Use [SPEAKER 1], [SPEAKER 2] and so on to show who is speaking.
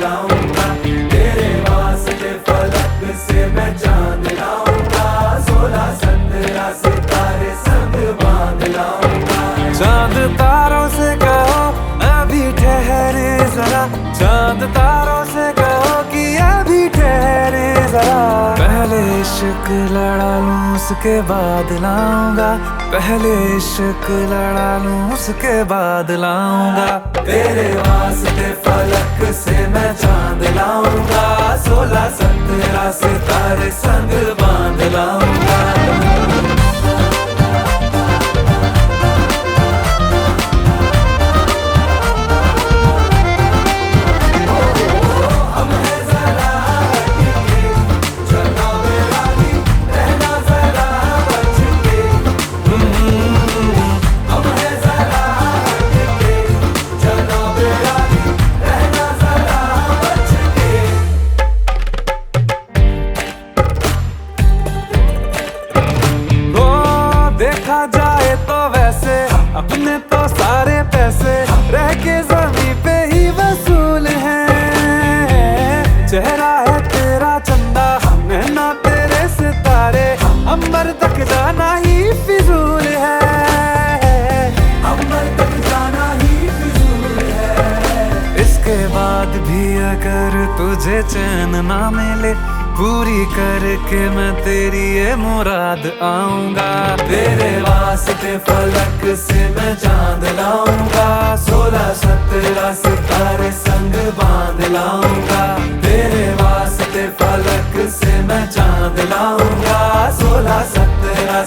[SPEAKER 1] लाऊँगा। तेरे वास्ते फलक से मैं चाँद लाऊँगा। सोलह संतरा सितारे संग बाँध लाऊँगा। चाँद तारों से कहो, अभी ठहरे जरा। चाँद तारों से कहो कि अभी ठहरे जरा। पहले इश्क लड़ा लूँ, उसके बाद लाऊँगा। पहले इश्क लड़ा लूँ, उसके बाद लाऊँगा। तेरे वास्ते चेहरा है तेरा चंदा ना तेरे सितारे। अंबर तक जाना ही फिजूल है। अंबर तक जाना ही फिजूल है। इसके बाद भी अगर तुझे चैन ना मिले, पूरी करके मैं तेरी ये मुराद आऊँगा। तेरे वास्ते फलक से मैं चाँद लाऊँगा, सोलह सत्रह सितारे संग बाँध लाऊँगा। से मैं चाँद लाऊँगा सोलह सत्रह